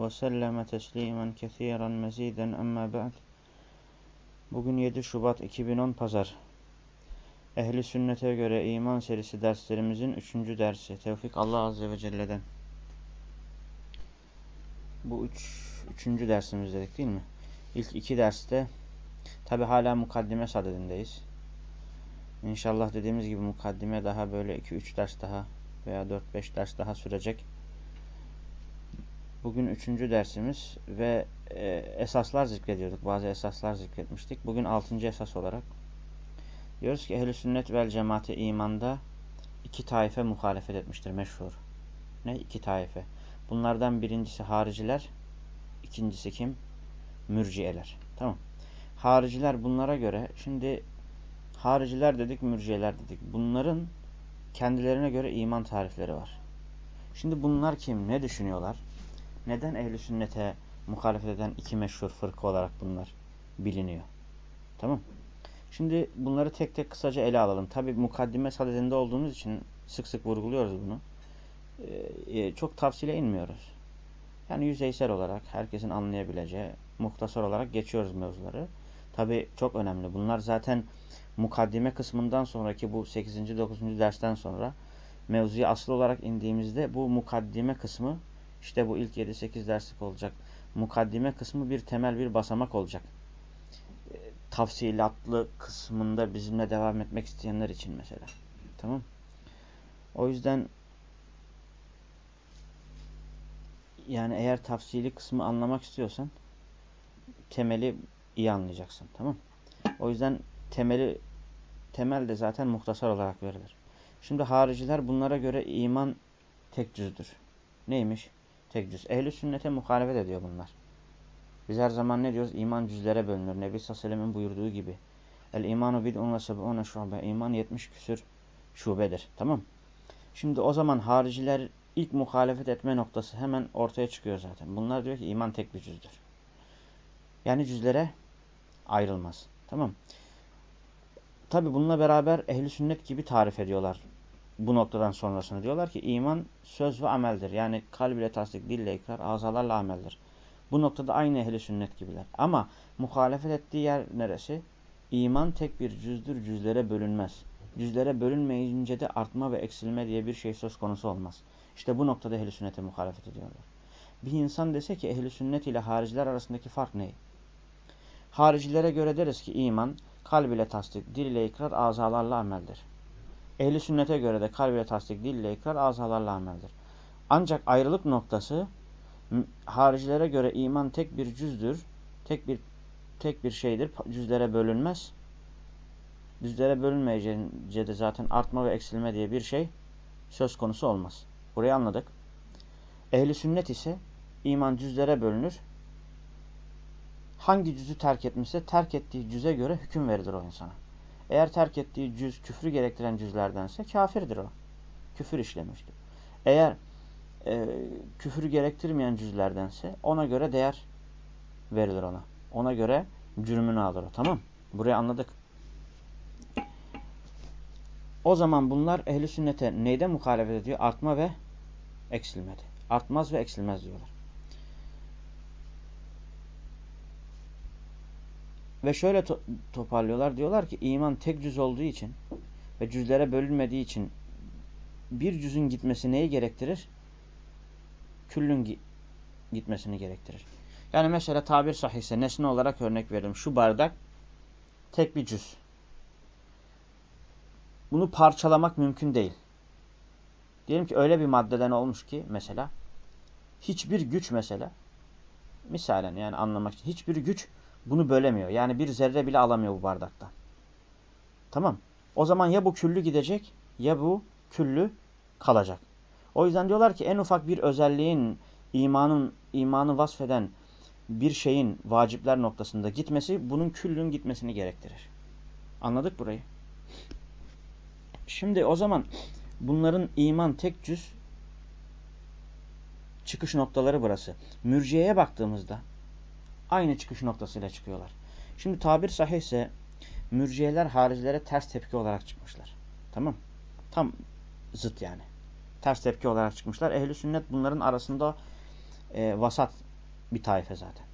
وسلم teslimen kesiren meziden amma ba'd. Bugün 7 Şubat 2010 Pazar. Ehli sünnete göre iman serisi derslerimizin 3. dersi. Tevfik Allah Azze ve Celle'den. Bu 3. Üç, üçüncü dersimiz dedik değil mi? İlk iki derste tabi hala mukaddime sadedindeyiz. İnşallah dediğimiz gibi mukaddime daha böyle 2-3 ders daha veya 4-5 ders daha sürecek. Bugün üçüncü dersimiz ve e, esaslar zikrediyorduk. Bazı esaslar zikretmiştik. Bugün altıncı esas olarak diyoruz ki ehl sünnet vel cemaati imanda iki taife muhalefet etmiştir meşhur. Ne? iki taife. Bunlardan birincisi hariciler, ikincisi kim? Mürciyeler. Tamam. Hariciler bunlara göre şimdi hariciler dedik, mürciyeler dedik. Bunların kendilerine göre iman tarifleri var. Şimdi bunlar kim? Ne düşünüyorlar? Neden ehli sünnete muhalefet eden iki meşhur fırka olarak bunlar biliniyor? Tamam. Şimdi bunları tek tek kısaca ele alalım. Tabi mukaddime sadedinde olduğumuz için sık sık vurguluyoruz bunu. Ee, çok tavsile inmiyoruz. Yani yüzeysel olarak herkesin anlayabileceği muhtasar olarak geçiyoruz mevzuları. Tabi çok önemli. Bunlar zaten mukaddime kısmından sonraki bu 8. 9. dersten sonra mevzuya asıl olarak indiğimizde bu mukaddime kısmı işte bu ilk 7-8 derslik olacak. Mukaddime kısmı bir temel bir basamak olacak. E, kısmında bizimle devam etmek isteyenler için mesela. Tamam. O yüzden yani eğer tafsili kısmı anlamak istiyorsan temeli iyi anlayacaksın. Tamam. O yüzden temeli temel de zaten muhtasar olarak verilir. Şimdi hariciler bunlara göre iman tek cüzdür. Neymiş? Tek cüz. Ehli sünnete muhalefet ediyor bunlar. Biz her zaman ne diyoruz? İman cüzlere bölünür. Nebi Sallallahu buyurduğu gibi. El imanu bid'un ve seb'une şube. İman 70 küsür şubedir. Tamam Şimdi o zaman hariciler ilk muhalefet etme noktası hemen ortaya çıkıyor zaten. Bunlar diyor ki iman tek bir cüzdür. Yani cüzlere ayrılmaz. Tamam Tabi bununla beraber ehli sünnet gibi tarif ediyorlar bu noktadan sonrasını diyorlar ki iman söz ve ameldir. Yani kalb ile tasdik, dille ikrar, azalarla ameldir. Bu noktada aynı ehli sünnet gibiler. Ama muhalefet ettiği yer neresi? İman tek bir cüzdür, cüzlere bölünmez. Cüzlere bölünmeyince de artma ve eksilme diye bir şey söz konusu olmaz. İşte bu noktada ehli sünnete muhalefet ediyorlar. Bir insan dese ki ehli sünnet ile hariciler arasındaki fark ne? Haricilere göre deriz ki iman kalb ile tasdik, dil ile ikrar, azalarla ameldir. Ehli sünnete göre de kalb ile tasdik, dille ikrar, azalarla ameldir. Ancak ayrılık noktası haricilere göre iman tek bir cüzdür. Tek bir tek bir şeydir. Cüzlere bölünmez. Cüzlere bölünmeyince de zaten artma ve eksilme diye bir şey söz konusu olmaz. Burayı anladık. Ehli sünnet ise iman cüzlere bölünür. Hangi cüzü terk etmişse terk ettiği cüze göre hüküm verilir o insana. Eğer terk ettiği cüz küfrü gerektiren cüzlerdense kafirdir o. Küfür işlemiştir. Eğer e, küfürü gerektirmeyen cüzlerdense ona göre değer verilir ona. Ona göre cürmünü alır o. Tamam Burayı anladık. O zaman bunlar ehli sünnete neyde muhalefet ediyor? Artma ve eksilmedi. Artmaz ve eksilmez diyorlar. Ve şöyle to toparlıyorlar. Diyorlar ki iman tek cüz olduğu için ve cüzlere bölünmediği için bir cüzün gitmesi neyi gerektirir? Küllün gitmesini gerektirir. Yani mesela tabir sahihse nesne olarak örnek veriyorum. Şu bardak tek bir cüz. Bunu parçalamak mümkün değil. Diyelim ki öyle bir maddeden olmuş ki mesela hiçbir güç mesela misalen yani anlamak için hiçbir güç bunu bölemiyor. Yani bir zerre bile alamıyor bu bardaktan. Tamam. O zaman ya bu küllü gidecek ya bu küllü kalacak. O yüzden diyorlar ki en ufak bir özelliğin imanın imanı vasfeden bir şeyin vacipler noktasında gitmesi bunun küllün gitmesini gerektirir. Anladık burayı? Şimdi o zaman bunların iman tek cüz çıkış noktaları burası. Mürciyeye baktığımızda aynı çıkış noktasıyla çıkıyorlar. Şimdi tabir sahihse mürciyeler haricilere ters tepki olarak çıkmışlar. Tamam Tam zıt yani. Ters tepki olarak çıkmışlar. Ehli sünnet bunların arasında e, vasat bir taife zaten.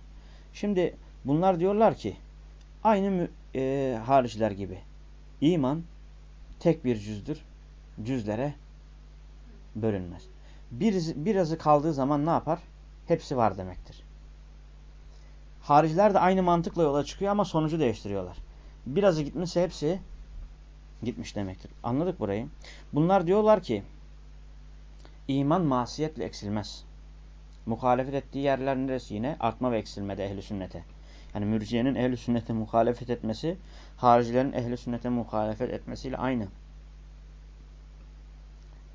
Şimdi bunlar diyorlar ki aynı e, hariciler gibi iman tek bir cüzdür. Cüzlere bölünmez. Bir, birazı kaldığı zaman ne yapar? Hepsi var demektir. Hariciler de aynı mantıkla yola çıkıyor ama sonucu değiştiriyorlar. Birazı gitmişse hepsi gitmiş demektir. Anladık burayı. Bunlar diyorlar ki iman masiyetle eksilmez. Muhalefet ettiği yerler neresi yine? Artma ve eksilmede ehli sünnete. Yani mürciyenin ehli sünnete muhalefet etmesi haricilerin ehli sünnete muhalefet etmesiyle aynı.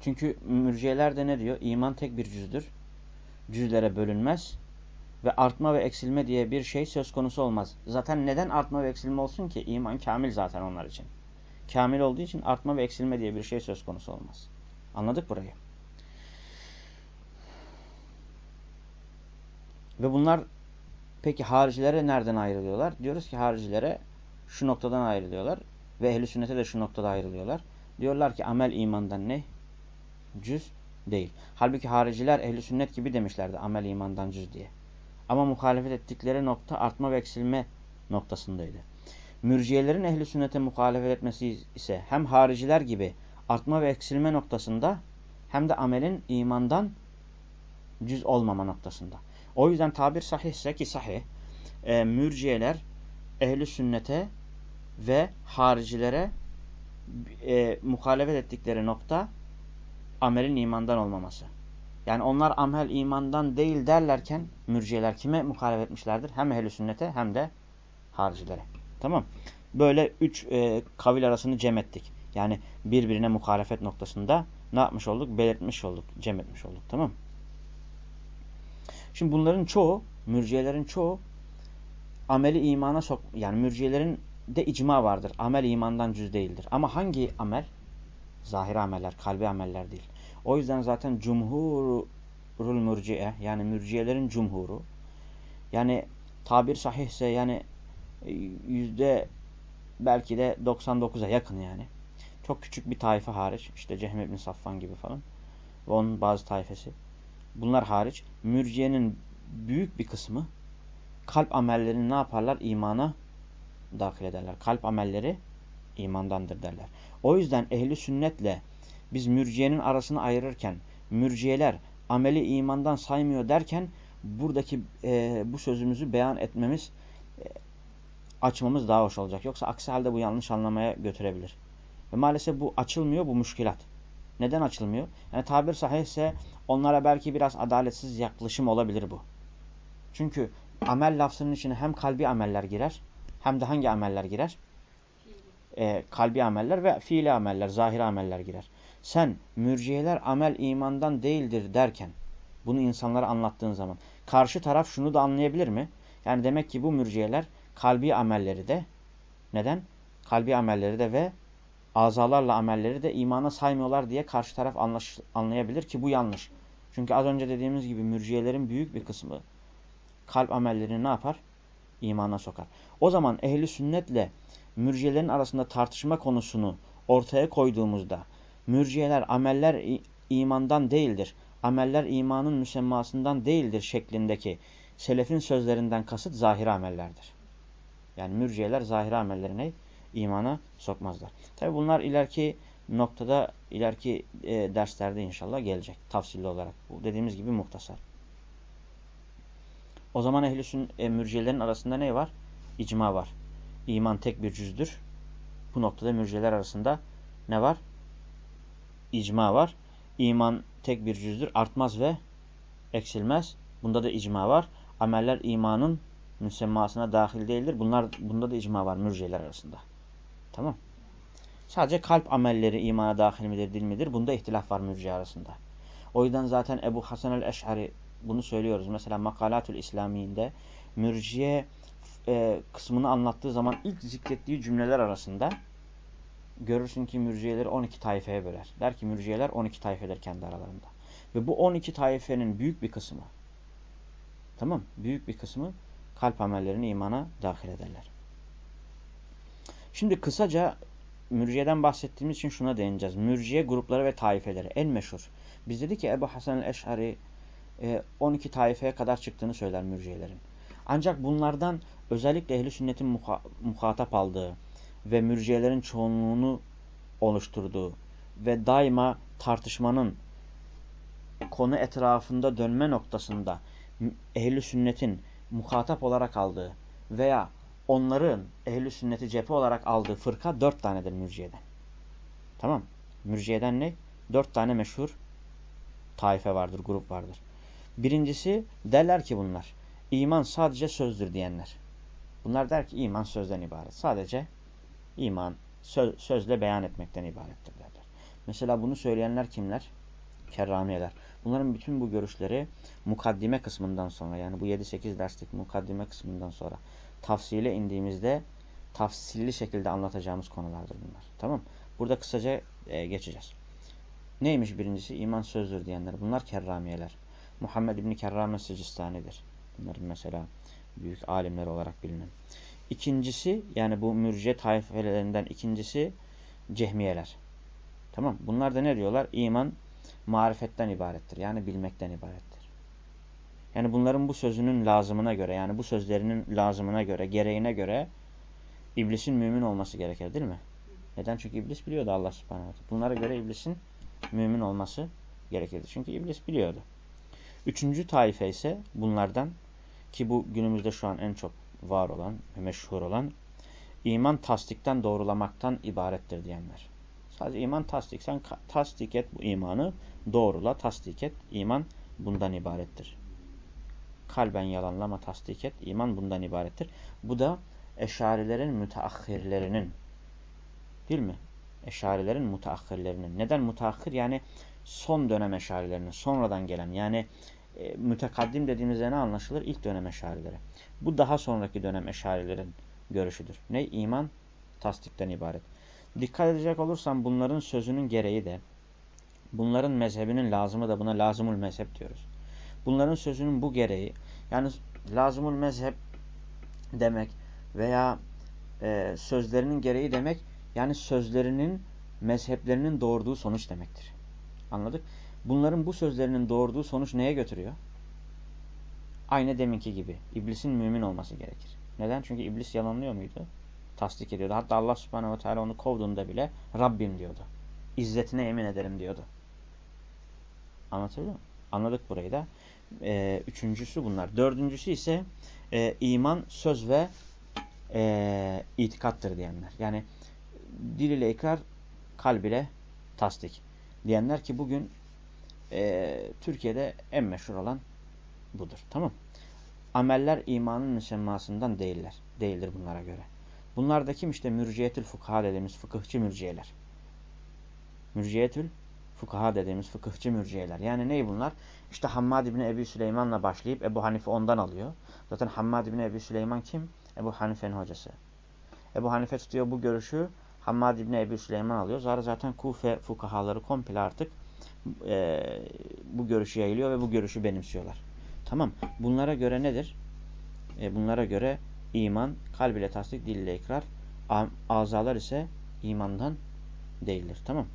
Çünkü mürciyeler de ne diyor? İman tek bir cüzdür. Cüzlere bölünmez. Ve artma ve eksilme diye bir şey söz konusu olmaz. Zaten neden artma ve eksilme olsun ki? İman kamil zaten onlar için. Kamil olduğu için artma ve eksilme diye bir şey söz konusu olmaz. Anladık burayı. Ve bunlar peki haricilere nereden ayrılıyorlar? Diyoruz ki haricilere şu noktadan ayrılıyorlar. Ve ehli sünnete de şu noktada ayrılıyorlar. Diyorlar ki amel imandan ne? Cüz değil. Halbuki hariciler ehli sünnet gibi demişlerdi amel imandan cüz diye. Ama muhalefet ettikleri nokta artma ve eksilme noktasındaydı. Mürciyelerin ehli sünnete muhalefet etmesi ise hem hariciler gibi artma ve eksilme noktasında hem de amelin imandan cüz olmama noktasında. O yüzden tabir sahihse ki sahih, e, mürciyeler ehli sünnete ve haricilere e, muhalefet ettikleri nokta amelin imandan olmaması. Yani onlar amel imandan değil derlerken mürciyeler kime muhalefet etmişlerdir? Hem ehli sünnete hem de haricilere. Tamam. Böyle üç e, kavil arasını cem ettik. Yani birbirine muhalefet noktasında ne yapmış olduk? Belirtmiş olduk. Cem etmiş olduk. Tamam Şimdi bunların çoğu, mürciyelerin çoğu ameli imana sok... Yani mürciyelerin de icma vardır. Amel imandan cüz değildir. Ama hangi amel? Zahir ameller, kalbi ameller değil. O yüzden zaten cumhurul mürciye yani mürciyelerin cumhuru yani tabir sahihse yani yüzde belki de 99'a yakın yani. Çok küçük bir taife hariç. işte Cehm ibn Safvan gibi falan. Ve onun bazı taifesi. Bunlar hariç. Mürciyenin büyük bir kısmı kalp amellerini ne yaparlar? İmana dahil ederler. Kalp amelleri imandandır derler. O yüzden ehli sünnetle biz mürciyenin arasını ayırırken mürciyeler ameli imandan saymıyor derken buradaki e, bu sözümüzü beyan etmemiz e, açmamız daha hoş olacak. Yoksa aksi halde bu yanlış anlamaya götürebilir. Ve maalesef bu açılmıyor, bu müşkilat. Neden açılmıyor? Yani tabir sahihse onlara belki biraz adaletsiz yaklaşım olabilir bu. Çünkü amel lafzının içine hem kalbi ameller girer, hem de hangi ameller girer? Ee, kalbi ameller ve fiili ameller, zahir ameller girer. Sen mürciyeler amel imandan değildir derken, bunu insanlara anlattığın zaman, karşı taraf şunu da anlayabilir mi? Yani demek ki bu mürciyeler kalbi amelleri de neden? Kalbi amelleri de ve azalarla amelleri de imana saymıyorlar diye karşı taraf anlaş, anlayabilir ki bu yanlış. Çünkü az önce dediğimiz gibi mürciyelerin büyük bir kısmı kalp amellerini ne yapar? İmana sokar. O zaman ehli sünnetle mürciyelerin arasında tartışma konusunu ortaya koyduğumuzda mürciyeler ameller imandan değildir. Ameller imanın müsemmasından değildir şeklindeki selefin sözlerinden kasıt zahir amellerdir. Yani mürciyeler zahir amellerine imana sokmazlar. Tabi bunlar ileriki noktada, ileriki e, derslerde inşallah gelecek. Tafsilli olarak. Bu dediğimiz gibi muhtasar. O zaman ehl e, mürciyelerin arasında ne var? İcma var. İman tek bir cüzdür. Bu noktada mürciyeler arasında ne var? İcma var. İman tek bir cüzdür. Artmaz ve eksilmez. Bunda da icma var. Ameller imanın müsemmasına dahil değildir. Bunlar bunda da icma var mürciyeler arasında. Tamam. Sadece kalp amelleri imana dahil midir değil midir? Bunda ihtilaf var mürciye arasında. O yüzden zaten Ebu Hasan el-Eş'ari bunu söylüyoruz. Mesela Makalatül İslami'inde mürciye e, kısmını anlattığı zaman ilk zikrettiği cümleler arasında görürsün ki mürciyeleri 12 tayfaya böler. Der ki mürciyeler 12 tayfedir kendi aralarında. Ve bu 12 tayfenin büyük bir kısmı tamam büyük bir kısmı kalp amellerini imana dahil ederler. Şimdi kısaca mürciyeden bahsettiğimiz için şuna değineceğiz. Mürciye grupları ve taifeleri en meşhur. Biz dedik ki Ebu Hasan el-Eş'ari 12 taifeye kadar çıktığını söyler mürciyelerin. Ancak bunlardan özellikle ehli sünnetin muha muhatap aldığı ve mürciyelerin çoğunluğunu oluşturduğu ve daima tartışmanın konu etrafında dönme noktasında ehli sünnetin muhatap olarak aldığı veya onların ehli sünneti cephe olarak aldığı fırka dört tanedir mürciyeden. Tamam. Mürciyeden ne? Dört tane meşhur taife vardır, grup vardır. Birincisi derler ki bunlar. iman sadece sözdür diyenler. Bunlar der ki iman sözden ibaret. Sadece iman söz, sözle beyan etmekten ibarettir derler. Mesela bunu söyleyenler kimler? Kerramiyeler. Bunların bütün bu görüşleri mukaddime kısmından sonra yani bu 7-8 derslik mukaddime kısmından sonra tafsile indiğimizde tafsilli şekilde anlatacağımız konulardır bunlar. Tamam Burada kısaca e, geçeceğiz. Neymiş birincisi? iman sözdür diyenler. Bunlar kerramiyeler. Muhammed İbni Kerrame Sicistani'dir. Bunların mesela büyük alimler olarak bilinen. İkincisi yani bu mürciye taifelerinden ikincisi cehmiyeler. Tamam Bunlar da ne diyorlar? İman marifetten ibarettir. Yani bilmekten ibarettir. Yani bunların bu sözünün lazımına göre yani bu sözlerinin lazımına göre, gereğine göre iblisin mümin olması gerekir değil mi? Neden? Çünkü iblis biliyordu Allah subhanahu Bunlara göre iblisin mümin olması gerekirdi. Çünkü iblis biliyordu. Üçüncü taife ise bunlardan ki bu günümüzde şu an en çok var olan ve meşhur olan iman tasdikten doğrulamaktan ibarettir diyenler. Sadece iman tasdik. Sen tasdik et bu imanı doğrula, tasdik et. İman bundan ibarettir. Kalben yalanlama, tasdik et. İman bundan ibarettir. Bu da eşarilerin müteahhirlerinin değil mi? Eşarilerin müteahhirlerinin. Neden müteahhir? Yani son dönem eşarilerinin, sonradan gelen. Yani e, mütekaddim dediğimizde ne anlaşılır? İlk dönem eşarileri. Bu daha sonraki dönem eşarilerin görüşüdür. Ne? İman tasdikten ibaret. Dikkat edecek olursam bunların sözünün gereği de bunların mezhebinin lazımı da buna lazımul mezhep diyoruz. Bunların sözünün bu gereği yani lazımul mezhep demek veya e, sözlerinin gereği demek yani sözlerinin mezheplerinin doğurduğu sonuç demektir. Anladık? Bunların bu sözlerinin doğurduğu sonuç neye götürüyor? Aynı deminki gibi. İblisin mümin olması gerekir. Neden? Çünkü iblis yalanlıyor muydu? tasdik ediyordu. Hatta Allah subhanehu ve teala onu kovduğunda bile Rabbim diyordu. İzzetine yemin ederim diyordu. Anlatabiliyor muyum? Anladık burayı da. Ee, üçüncüsü bunlar. Dördüncüsü ise e, iman, söz ve e, itikattır diyenler. Yani dil ile ikrar, kalb ile tasdik. Diyenler ki bugün e, Türkiye'de en meşhur olan budur. Tamam Ameller imanın müsemmasından değiller. Değildir bunlara göre. Bunlar da kim? İşte mürciyetül fukaha dediğimiz fıkıhçı mürciyeler. Mürciyetül fukaha dediğimiz fıkıhçı mürciyeler. Yani ney bunlar? İşte Hammad İbni Ebi Süleyman'la başlayıp Ebu Hanife ondan alıyor. Zaten Hammad İbni Ebi Süleyman kim? Ebu Hanife'nin hocası. Ebu Hanife tutuyor bu görüşü. Hammad İbni Ebi Süleyman alıyor. Zaten Kufe fukahaları komple artık e, bu görüşü yayılıyor ve bu görüşü benimsiyorlar. Tamam. Bunlara göre nedir? E, bunlara göre iman, kalb ile tasdik, dil ile ikrar, azalar ise imandan değildir. Tamam.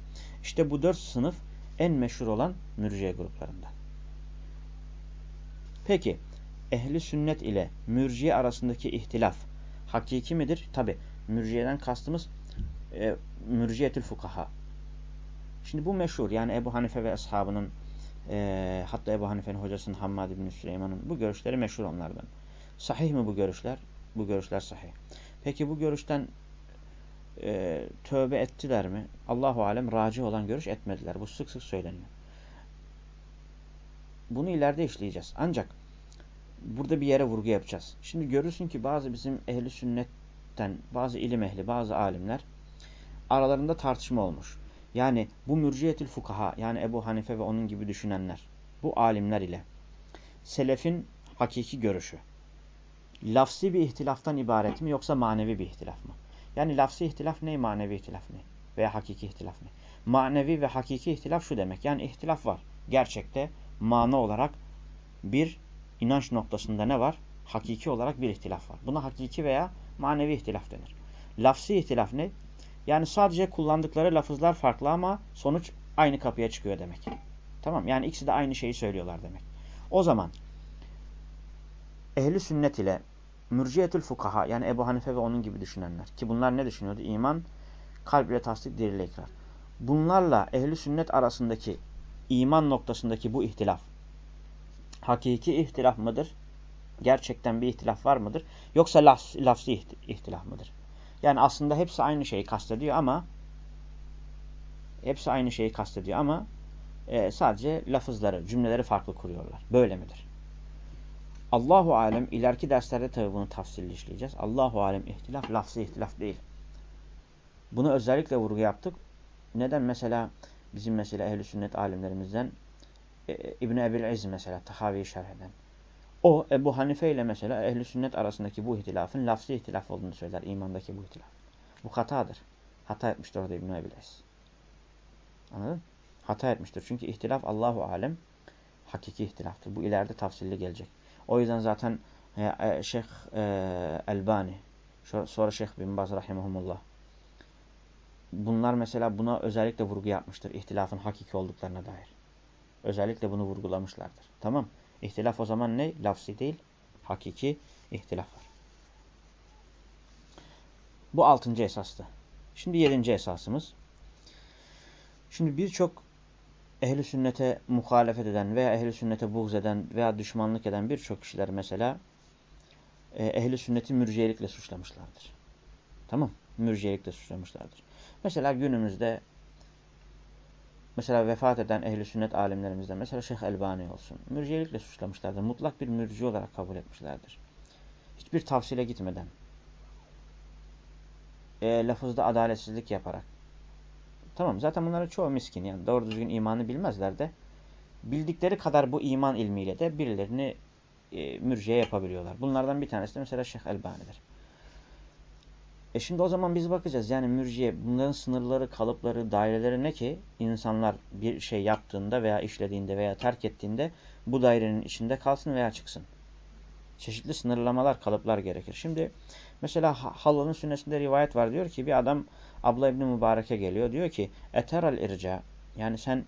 İşte bu dört sınıf en meşhur olan mürciye gruplarında. Peki, ehli sünnet ile mürciye arasındaki ihtilaf hakiki midir? Tabi, mürciyeden kastımız e, mürciyetül fukaha. Şimdi bu meşhur. Yani Ebu Hanife ve ashabının e, hatta Ebu Hanife'nin hocasının Hammad bin Süleyman'ın bu görüşleri meşhur onlardan. Sahih mi bu görüşler? Bu görüşler sahih. Peki bu görüşten e, tövbe ettiler mi? Allahu alem raci olan görüş etmediler. Bu sık sık söyleniyor. Bunu ileride işleyeceğiz. Ancak burada bir yere vurgu yapacağız. Şimdi görürsün ki bazı bizim ehli sünnetten, bazı ilim ehli, bazı alimler aralarında tartışma olmuş. Yani bu mürciyetül fukaha, yani Ebu Hanife ve onun gibi düşünenler, bu alimler ile selefin hakiki görüşü. Lafsi bir ihtilaftan ibaret mi yoksa manevi bir ihtilaf mı? Yani lafsi ihtilaf ne, manevi ihtilaf ne? Veya hakiki ihtilaf ne? Manevi ve hakiki ihtilaf şu demek. Yani ihtilaf var. Gerçekte mana olarak bir inanç noktasında ne var? Hakiki olarak bir ihtilaf var. Buna hakiki veya manevi ihtilaf denir. Lafsi ihtilaf ne? Yani sadece kullandıkları lafızlar farklı ama sonuç aynı kapıya çıkıyor demek. Tamam yani ikisi de aynı şeyi söylüyorlar demek. O zaman ehli sünnet ile mürciyetül fukaha yani Ebu Hanife ve onun gibi düşünenler ki bunlar ne düşünüyordu? İman, kalb ile tasdik, dil ikrar. Bunlarla ehli sünnet arasındaki iman noktasındaki bu ihtilaf hakiki ihtilaf mıdır? Gerçekten bir ihtilaf var mıdır? Yoksa lafz, lafzi ihtilaf mıdır? Yani aslında hepsi aynı şeyi kastediyor ama hepsi aynı şeyi kastediyor ama e, sadece lafızları, cümleleri farklı kuruyorlar. Böyle midir? Allahu alem ileriki derslerde tabi bunu tafsilli işleyeceğiz. Allahu alem ihtilaf lafzı ihtilaf değil. Bunu özellikle vurgu yaptık. Neden mesela bizim mesela ehli sünnet alimlerimizden e, İbn Ebil İz mesela Tahavi'yi şerh eden. O Ebu Hanife ile mesela ehli sünnet arasındaki bu ihtilafın lafzı ihtilaf olduğunu söyler. imandaki bu ihtilaf. Bu hatadır. Hata etmiştir orada İbn Ebil İz. Anladın? Hata etmiştir. Çünkü ihtilaf Allahu alem hakiki ihtilaftır. Bu ileride tafsilli gelecek. O yüzden zaten e, e, Şeyh e, Elbani sonra Şeyh Bin Baz rahimahumullah bunlar mesela buna özellikle vurgu yapmıştır. İhtilafın hakiki olduklarına dair. Özellikle bunu vurgulamışlardır. Tamam. İhtilaf o zaman ne? Lafsi değil. Hakiki ihtilaf var. Bu altıncı esastı. Şimdi yedinci esasımız. Şimdi birçok ehli sünnete muhalefet eden veya ehli sünnete buğz eden veya düşmanlık eden birçok kişiler mesela e, ehli sünneti mürciyelikle suçlamışlardır. Tamam Mürciyelikle suçlamışlardır. Mesela günümüzde mesela vefat eden ehli sünnet alimlerimizden mesela Şeyh Elbani olsun. Mürciyelikle suçlamışlardır. Mutlak bir mürci olarak kabul etmişlerdir. Hiçbir tavsile gitmeden e, lafızda adaletsizlik yaparak Tamam zaten bunların çoğu miskin yani doğru düzgün imanı bilmezler de bildikleri kadar bu iman ilmiyle de birilerini e, mürciye yapabiliyorlar. Bunlardan bir tanesi de mesela Şeyh Elbani'dir. E şimdi o zaman biz bakacağız yani mürciye bunların sınırları, kalıpları, daireleri ne ki insanlar bir şey yaptığında veya işlediğinde veya terk ettiğinde bu dairenin içinde kalsın veya çıksın. Çeşitli sınırlamalar, kalıplar gerekir. Şimdi mesela Halil'in sünnesinde rivayet var diyor ki bir adam Abla İbni Mübarek'e geliyor. Diyor ki eteral irca yani sen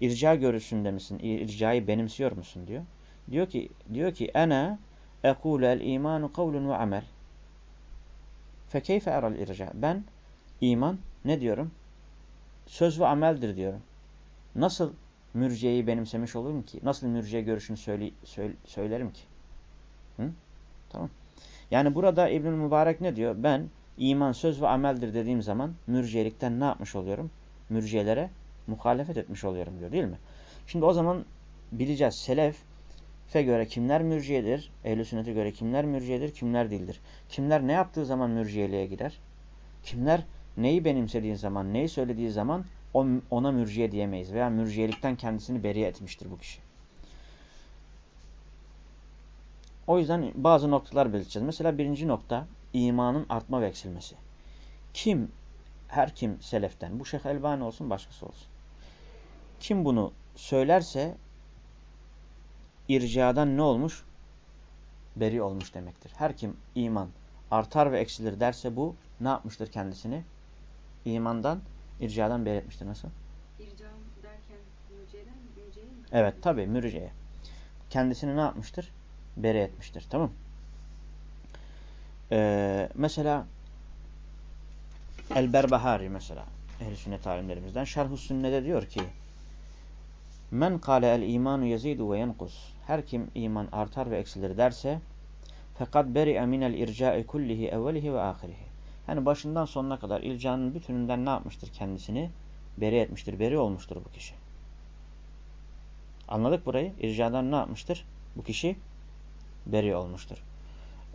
irca görüşünde misin? İrcayı benimsiyor musun diyor. Diyor ki diyor ki ene ekulel imanu kavlun ve amel. Fekeyfe eral irca. Ben iman ne diyorum? Söz ve ameldir diyorum. Nasıl mürciyeyi benimsemiş olurum ki? Nasıl mürciye görüşünü söyle, söyle, söylerim ki? Hı? Tamam. Yani burada İbnül Mübarek ne diyor? Ben iman söz ve ameldir dediğim zaman mürciyelikten ne yapmış oluyorum? Mürciyelere muhalefet etmiş oluyorum diyor değil mi? Şimdi o zaman bileceğiz. Selef'e göre kimler mürciyedir? Ehl-i sünnete göre kimler mürciyedir? Kimler değildir? Kimler ne yaptığı zaman mürciyeliğe gider? Kimler neyi benimsediği zaman, neyi söylediği zaman ona mürciye diyemeyiz. Veya mürciyelikten kendisini beri etmiştir bu kişi. O yüzden bazı noktalar belirteceğiz. Mesela birinci nokta imanın artma ve eksilmesi. Kim, her kim seleften, bu Şeyh Elbani olsun başkası olsun. Kim bunu söylerse ircadan ne olmuş? Beri olmuş demektir. Her kim iman artar ve eksilir derse bu ne yapmıştır kendisini? İmandan, ircadan beri etmiştir. Nasıl? İrca derken mürciyeden mürciye mi? Evet tabi mürciye. Kendisini ne yapmıştır? Beri etmiştir. Tamam ee, mesela El-Berbahari mesela ehl sünnet alimlerimizden şerh Sünne'de diyor ki Men kâle el imanu yezidu ve yenkus her kim iman artar ve eksilir derse fakat beri'e minel irca'i kullihi evvelihi ve ahirihi yani başından sonuna kadar ircanın bütününden ne yapmıştır kendisini? Beri etmiştir, beri olmuştur bu kişi. Anladık burayı? İrcadan ne yapmıştır? Bu kişi beri olmuştur.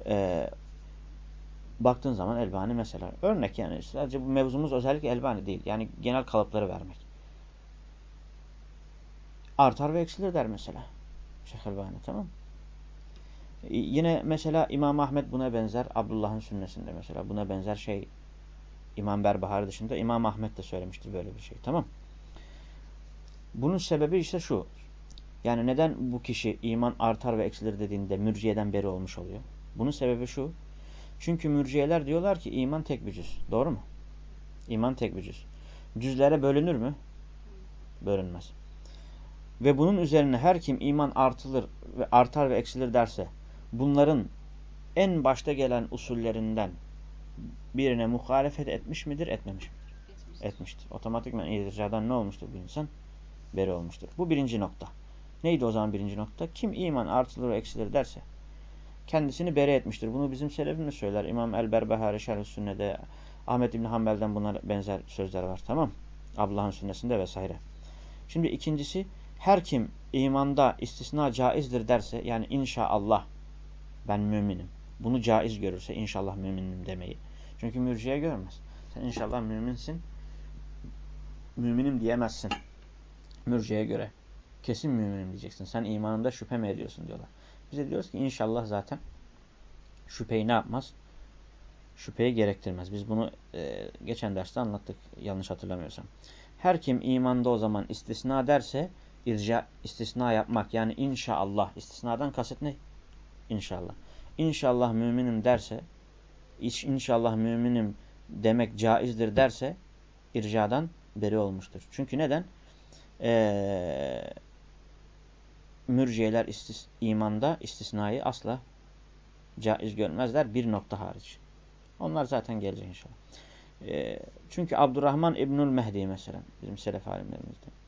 Ee, baktığın zaman Elbani mesela. Örnek yani sadece bu mevzumuz özellikle Elbani değil. Yani genel kalıpları vermek. Artar ve eksilir der mesela. Şeyh Elbani tamam Yine mesela İmam Ahmet buna benzer Abdullah'ın sünnesinde mesela buna benzer şey İmam Berbahari dışında İmam Ahmet de söylemiştir böyle bir şey. Tamam. Bunun sebebi işte şu. Yani neden bu kişi iman artar ve eksilir dediğinde mürciyeden beri olmuş oluyor? Bunun sebebi şu. Çünkü mürciyeler diyorlar ki iman tek bir cüz. Doğru mu? İman tek bir cüz. Cüzlere bölünür mü? Bölünmez. Ve bunun üzerine her kim iman artılır ve artar ve eksilir derse bunların en başta gelen usullerinden birine muhalefet etmiş midir, etmemiş midir? Etmiştir. Etmiştir. Otomatikman ircadan ne olmuştur bu insan? Beri olmuştur. Bu birinci nokta. Neydi o zaman birinci nokta? Kim iman artılır ve eksilir derse kendisini beri etmiştir. Bunu bizim selefimiz söyler. İmam el-Berbehari Şerh-i Sünne'de Ahmet İbni Hanbel'den buna benzer sözler var. Tamam Abdullah'ın sünnesinde vesaire. Şimdi ikincisi her kim imanda istisna caizdir derse yani inşallah ben müminim. Bunu caiz görürse inşallah müminim demeyi. Çünkü mürciye görmez. Sen inşallah müminsin. Müminim diyemezsin. Mürciye göre. Kesin müminim diyeceksin. Sen imanında şüphe mi ediyorsun diyorlar. Bize diyoruz ki inşallah zaten şüpheyi ne yapmaz? Şüpheyi gerektirmez. Biz bunu e, geçen derste anlattık yanlış hatırlamıyorsam. Her kim imanda o zaman istisna derse irca istisna yapmak yani inşallah istisnadan kasıt ne? İnşallah. İnşallah müminim derse inşallah müminim demek caizdir derse ircadan beri olmuştur. Çünkü neden? Ee, mürciyeler istis imanda istisnayı asla caiz görmezler bir nokta hariç. Onlar zaten gelecek inşallah. E, çünkü Abdurrahman İbnül Mehdi mesela bizim selef alimlerimizden.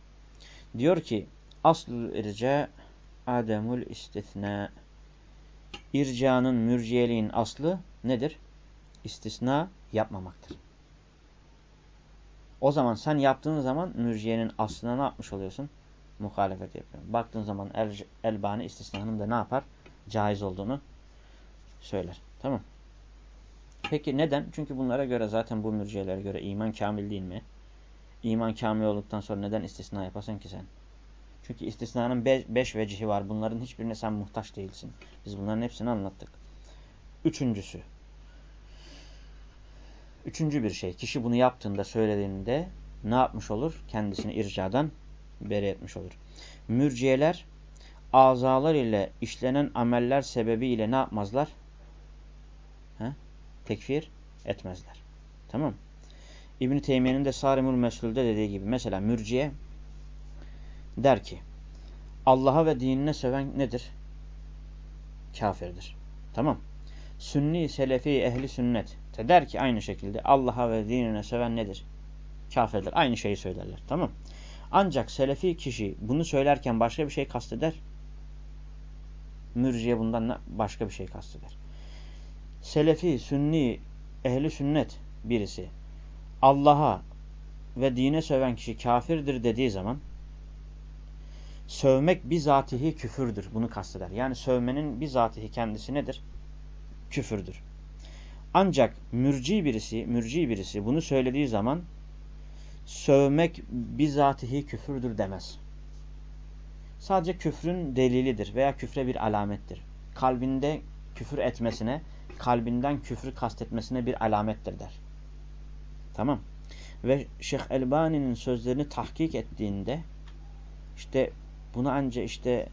Diyor ki aslı irca ademul istisna ircanın mürciyeliğin aslı nedir? İstisna yapmamaktır. O zaman sen yaptığın zaman mürciyenin aslına ne yapmış oluyorsun? Muhalefet yapıyorsun. Baktığın zaman el, Elbani istisnanın da ne yapar? Caiz olduğunu söyler. Tamam Peki neden? Çünkü bunlara göre zaten bu mürciyelere göre iman kamil değil mi? İman kamil olduktan sonra neden istisna yapasın ki sen? Çünkü istisnanın be beş vecihi var. Bunların hiçbirine sen muhtaç değilsin. Biz bunların hepsini anlattık. Üçüncüsü. Üçüncü bir şey. Kişi bunu yaptığında, söylediğinde ne yapmış olur? Kendisini ircadan beri etmiş olur. Mürciyeler azalar ile işlenen ameller sebebiyle ne yapmazlar? tekfir etmezler. Tamam İbn-i Teymiye'nin de Sarimul Mesul'de dediği gibi mesela mürciye der ki Allah'a ve dinine seven nedir? Kafirdir. Tamam. Sünni, selefi, ehli sünnet de der ki aynı şekilde Allah'a ve dinine seven nedir? Kafirdir. Aynı şeyi söylerler. Tamam. Ancak selefi kişi bunu söylerken başka bir şey kasteder. Mürciye bundan başka bir şey kasteder. Selefi, Sünni, ehli sünnet birisi Allah'a ve dine söven kişi kafirdir dediği zaman sövmek bizatihi küfürdür. Bunu kasteder. Yani sövmenin bizatihi kendisi nedir? Küfürdür. Ancak mürci birisi, mürci birisi bunu söylediği zaman sövmek bizatihi küfürdür demez. Sadece küfrün delilidir veya küfre bir alamettir. Kalbinde küfür etmesine kalbinden küfrü kastetmesine bir alamettir der. Tamam. Ve Şeyh Elbani'nin sözlerini tahkik ettiğinde işte bunu anca işte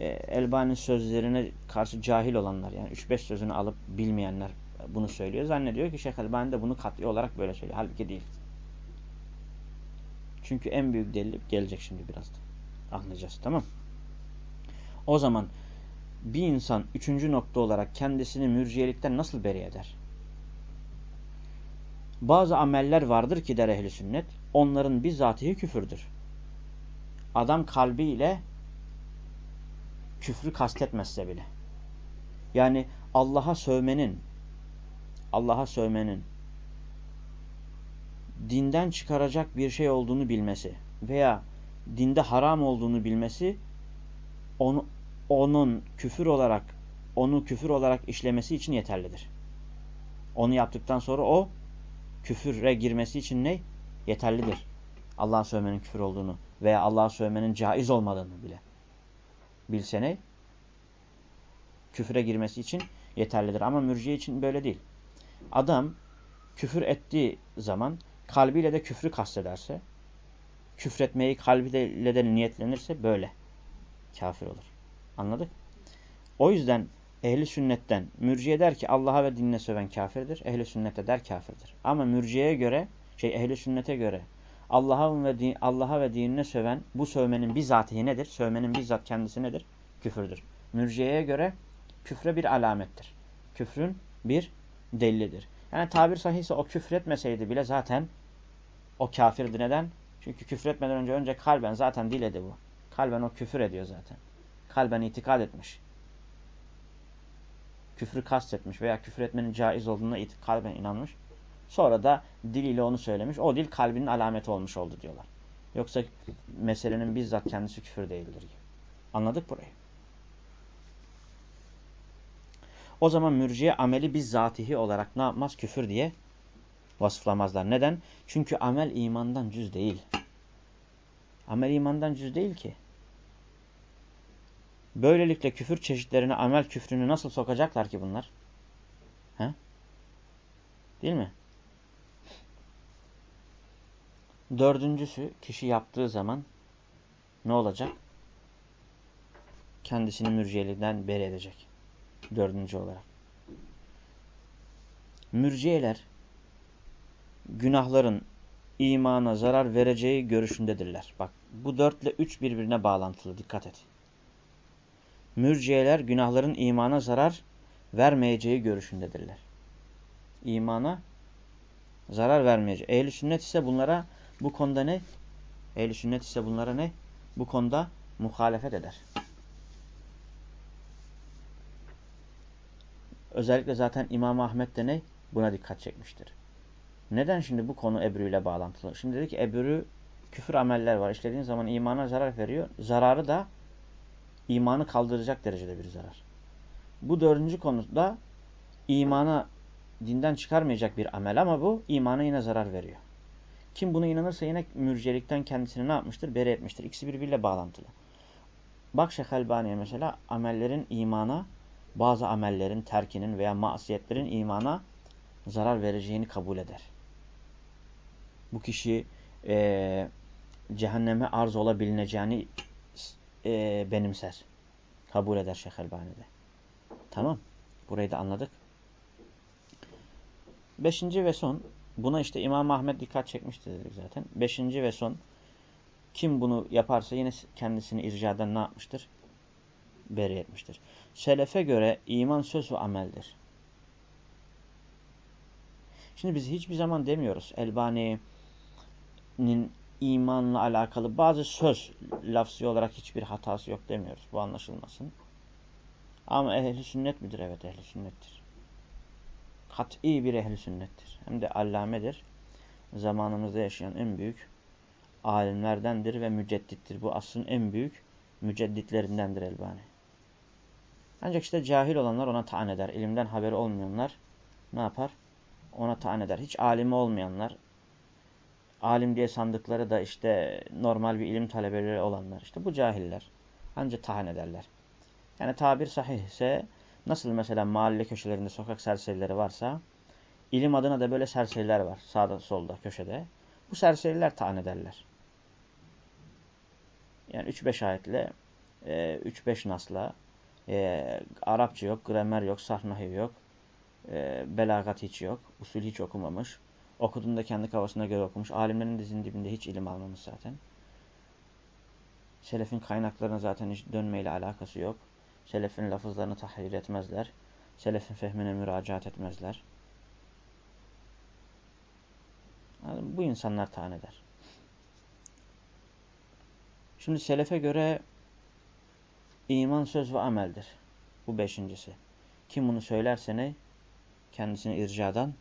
e, Elbani'nin sözlerine karşı cahil olanlar yani 3-5 sözünü alıp bilmeyenler bunu söylüyor. Zannediyor ki Şeyh Elbani de bunu katli olarak böyle söylüyor. Halbuki değil. Çünkü en büyük delil gelecek şimdi birazdan. Anlayacağız. Tamam O zaman bir insan üçüncü nokta olarak kendisini mürciyelikten nasıl beri eder? Bazı ameller vardır ki der ehli sünnet, onların bizzatihi küfürdür. Adam kalbiyle küfrü kastetmezse bile. Yani Allah'a sövmenin, Allah'a sövmenin dinden çıkaracak bir şey olduğunu bilmesi veya dinde haram olduğunu bilmesi onu onun küfür olarak onu küfür olarak işlemesi için yeterlidir. Onu yaptıktan sonra o küfüre girmesi için ne? Yeterlidir. Allah'a sövmenin küfür olduğunu veya Allah'a sövmenin caiz olmadığını bile. Bilse ne? küfüre girmesi için yeterlidir. Ama mürciye için böyle değil. Adam küfür ettiği zaman kalbiyle de küfrü kastederse, küfretmeyi kalbiyle de niyetlenirse böyle kafir olur. Anladık? O yüzden ehli sünnetten mürciye der ki Allah'a ve dinine söven kafirdir. Ehli sünnete der kafirdir. Ama mürciyeye göre, şey ehli sünnete göre Allah'a ve din, Allah'a ve dinine söven bu sövmenin bizatihi nedir? Sövmenin bizzat kendisi nedir? Küfürdür. Mürciyeye göre küfre bir alamettir. Küfrün bir delilidir. Yani tabir sahihse o küfretmeseydi bile zaten o kafirdi. Neden? Çünkü küfretmeden önce önce kalben zaten diledi bu. Kalben o küfür ediyor zaten. Kalben itikad etmiş. Küfrü kastetmiş veya küfür etmenin caiz olduğuna kalben inanmış. Sonra da diliyle onu söylemiş. O dil kalbinin alameti olmuş oldu diyorlar. Yoksa meselenin bizzat kendisi küfür değildir. Anladık burayı. O zaman mürciye ameli bizzatihi olarak ne yapmaz? Küfür diye vasıflamazlar. Neden? Çünkü amel imandan cüz değil. Amel imandan cüz değil ki. Böylelikle küfür çeşitlerine amel küfrünü nasıl sokacaklar ki bunlar? He? Değil mi? Dördüncüsü kişi yaptığı zaman ne olacak? Kendisini mürciyelikten beri edecek. Dördüncü olarak. Mürciyeler günahların imana zarar vereceği görüşündedirler. Bak bu dörtle üç birbirine bağlantılı. Dikkat et. Mürciyeler günahların imana zarar vermeyeceği görüşündedirler. İmana zarar vermeyeceği. Ehl-i sünnet ise bunlara bu konuda ne? Ehl-i sünnet ise bunlara ne? Bu konuda muhalefet eder. Özellikle zaten İmam Ahmet de ne? Buna dikkat çekmiştir. Neden şimdi bu konu Ebru ile bağlantılı? Şimdi dedi ki Ebru küfür ameller var. İşlediğin zaman imana zarar veriyor. Zararı da imanı kaldıracak derecede bir zarar. Bu dördüncü konuda imana dinden çıkarmayacak bir amel ama bu imana yine zarar veriyor. Kim buna inanırsa yine mürcelikten kendisini ne yapmıştır? Beri etmiştir. İkisi birbiriyle bağlantılı. Bak Şeyh Elbani'ye mesela amellerin imana, bazı amellerin terkinin veya masiyetlerin imana zarar vereceğini kabul eder. Bu kişi e, cehenneme arz olabileceğini e, benimser. Kabul eder Şeyh Elbani'de. Tamam. Burayı da anladık. Beşinci ve son Buna işte İmam Ahmet dikkat çekmişti dedik zaten. Beşinci ve son. Kim bunu yaparsa yine kendisini ircaden ne yapmıştır? Beri etmiştir. Selefe göre iman söz ve ameldir. Şimdi biz hiçbir zaman demiyoruz Elbani'nin imanla alakalı bazı söz lafzı olarak hiçbir hatası yok demiyoruz. Bu anlaşılmasın. Ama ehli sünnet midir? Evet ehli sünnettir. Kat'i bir ehli sünnettir hem de allamedir. Zamanımızda yaşayan en büyük alimlerdendir ve müceddittir. Bu asrın en büyük mücedditlerindendir Elbani. Ancak işte cahil olanlar ona taan eder. İlimden haberi olmayanlar ne yapar? Ona taan eder. Hiç alimi olmayanlar, alim diye sandıkları da işte normal bir ilim talebeleri olanlar. işte bu cahiller. Ancak tahan ederler. Yani tabir sahih ise nasıl mesela mahalle köşelerinde sokak serserileri varsa İlim adına da böyle serseriler var. Sağda solda köşede. Bu serseriler taan ederler. Yani 3-5 ayetle 3-5 e, nasla e, Arapça yok, gramer yok, sahnahi yok. E, belagat hiç yok. Usul hiç okumamış. Okuduğunda kendi kafasına göre okumuş. Alimlerin dizinin dibinde hiç ilim almamış zaten. Selefin kaynaklarına zaten hiç dönmeyle alakası yok. Selefin lafızlarını tahrir etmezler. Selefin fehmine müracaat etmezler. Yani bu insanlar taan eder. Şimdi selefe göre iman söz ve ameldir. Bu beşincisi. Kim bunu söylerse ne? Kendisini ircadan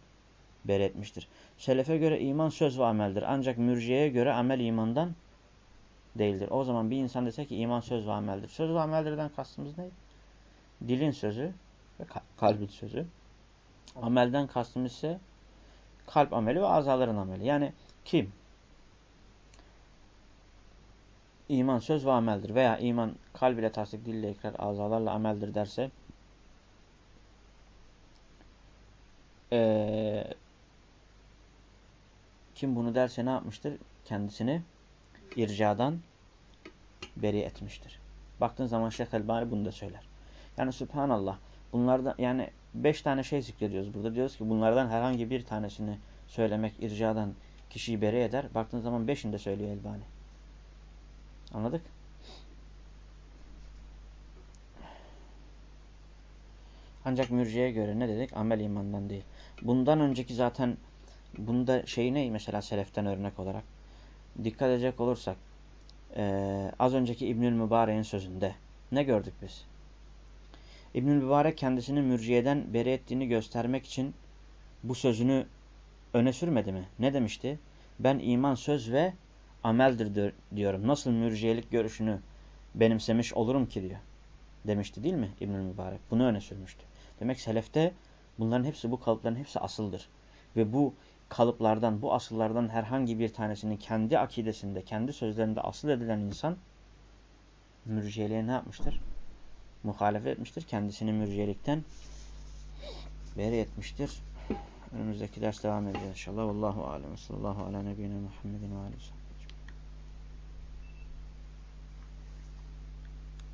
beretmiştir. Selefe göre iman söz ve ameldir. Ancak mürciyeye göre amel imandan değildir. O zaman bir insan dese ki iman söz ve ameldir. Söz ve ameldirden kastımız ne? Dilin sözü ve kalbin sözü. Amelden kastımız ise kalp ameli ve azaların ameli. Yani kim? İman söz ve ameldir veya iman kalb ile tasdik, dille ikrar, azalarla ameldir derse ee, kim bunu derse ne yapmıştır? Kendisini ircadan beri etmiştir. Baktığın zaman Şeyh Elbani bunu da söyler. Yani Subhanallah. Bunlardan yani beş tane şey zikrediyoruz burada. Diyoruz ki bunlardan herhangi bir tanesini söylemek ircadan kişiyi beri eder. Baktığın zaman beşini de söylüyor Elbani. Anladık? Ancak mürciye göre ne dedik? Amel imandan değil. Bundan önceki zaten bunda şey ne mesela seleften örnek olarak? Dikkat edecek olursak ee, az önceki İbnül Mübarek'in sözünde ne gördük biz? İbnül Mübarek kendisini mürciyeden beri ettiğini göstermek için bu sözünü öne sürmedi mi? Ne demişti? Ben iman söz ve ameldir diyorum. Nasıl mürciyelik görüşünü benimsemiş olurum ki diyor. Demişti değil mi İbnül Mübarek? Bunu öne sürmüştü. Demek selefte bunların hepsi bu kalıpların hepsi asıldır. Ve bu kalıplardan, bu asıllardan herhangi bir tanesini kendi akidesinde, kendi sözlerinde asıl edilen insan mürciyeliğe ne yapmıştır? Muhalefet etmiştir. Kendisini mürciyelikten beri etmiştir. Önümüzdeki ders devam edeceğiz inşallah. Vallahu alem. Sallallahu ala nebine Muhammedin ve aleyhi